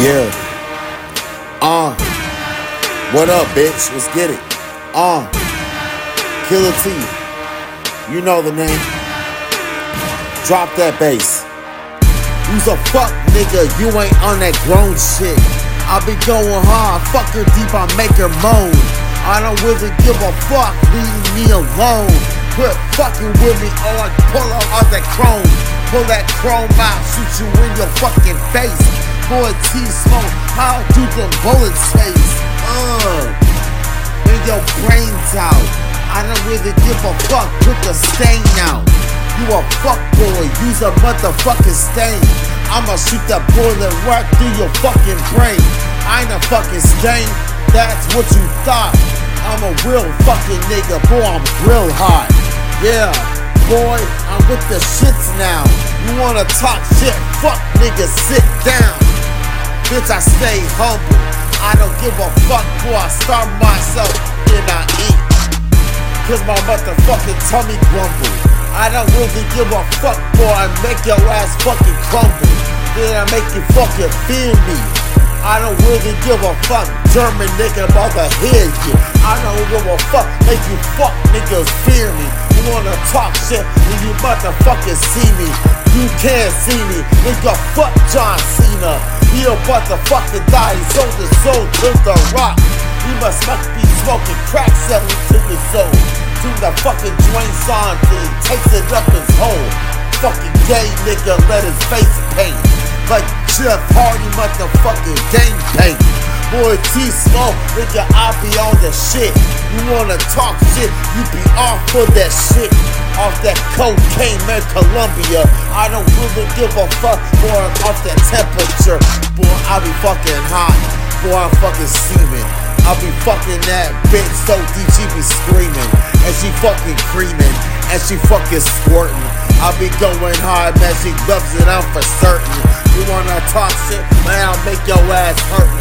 Yeah. Uh. What up, bitch? Let's get it. Uh. Killa T. You know the name. Drop that bass. Who's a fuck nigga? You ain't on that grown shit. I be going hard, fuck her deep, I make her moan. I don't really give a fuck, leave me alone. Quit fucking with me or I pull out that chrome. Pull that chrome out, shoot you in your fucking face boy T Smoke, how do them bullets taste? Uh, when your brains out. I don't really give a fuck, put the stain out. You a fuck boy, use a motherfucking stain. I'ma shoot that bullet right through your fucking brain. I ain't a fucking stain, that's what you thought. I'm a real fucking nigga, boy, I'm real hot. Yeah, boy, I'm with the shits now. You wanna talk shit? Fuck nigga, sit down. Bitch, I stay humble. I don't give a fuck before I start myself, then I eat. Cause my motherfucking tummy grumble. I don't really give a fuck boy I make your ass fucking crumble. Then I make you fucking fear me. I don't really give a fuck, German nigga, mother hear you. I don't give a fuck, make you fuck niggas fear me. You wanna talk shit, then you motherfucking see me. You can't see me, nigga, fuck John Cena. He about to fucking die, he sold his soul to the rock. He must must be smoking crack selling to the soul. To the fucking joint song till takes it up his hole. Fucking gay nigga let his face paint. Like Jeff Hardy motherfucking gang paint. Boy, T Smoke, nigga, I be on the shit. You wanna talk shit, you be off for that shit off that cocaine, man, Colombia. I don't really give a fuck, boy, off that temperature. Boy, I be fucking hot. Boy, I'm fucking steaming. I be fucking that bitch so deep she be screaming. And she fucking creaming. And she fucking squirting. I be going hard, man, she loves it, I'm for certain. You wanna talk shit, man, I'll make your ass hurtin'.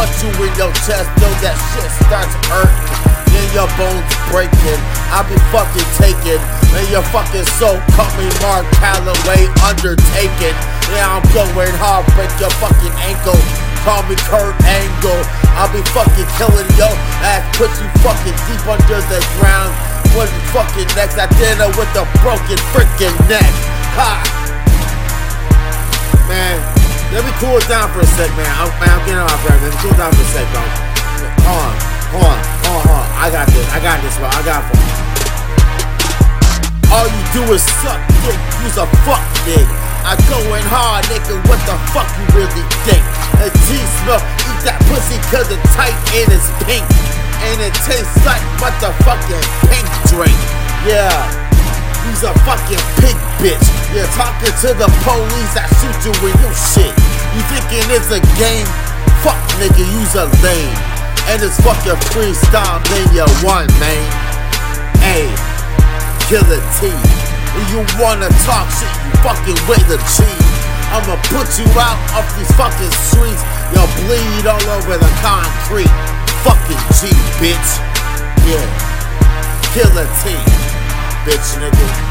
Punch you in your chest, till that shit starts hurting then your bones breaking. I be fucking taking, and your fucking soul cut me Mark Calaway undertaking. Yeah, I'm going hard, break your fucking ankle. Call me Kurt Angle. I'll be fucking killing yo ass, put you fucking deep under the ground. You fucking next, I did dinner with a broken freaking neck. Ha! Man, let me cool down for a sec, man. I'm, man, I'm getting off, man. Let me cool down for a sec, bro. Hold on, hold on. hold on, hold on. I got this. I got this, bro. I got it. All you do is suck dick. You's a fuck nigga. I going hard, nigga. What the fuck you really think? A T smell, eat that pussy cause it's tight and it's pink. And it tastes like motherfucking pink drink. Yeah. You's a fucking pig bitch. You're talking to the police, I shoot you in your shit. You thinking it's a game? Fuck nigga, you's a lame. And it's fucking freestyle you one, man. Hey, Killa T. You wanna talk shit, you fucking with the G. I'ma put you out off these fucking streets. You'll bleed all over the concrete. Fucking G, bitch. Yeah. Killa T. Bitch, nigga.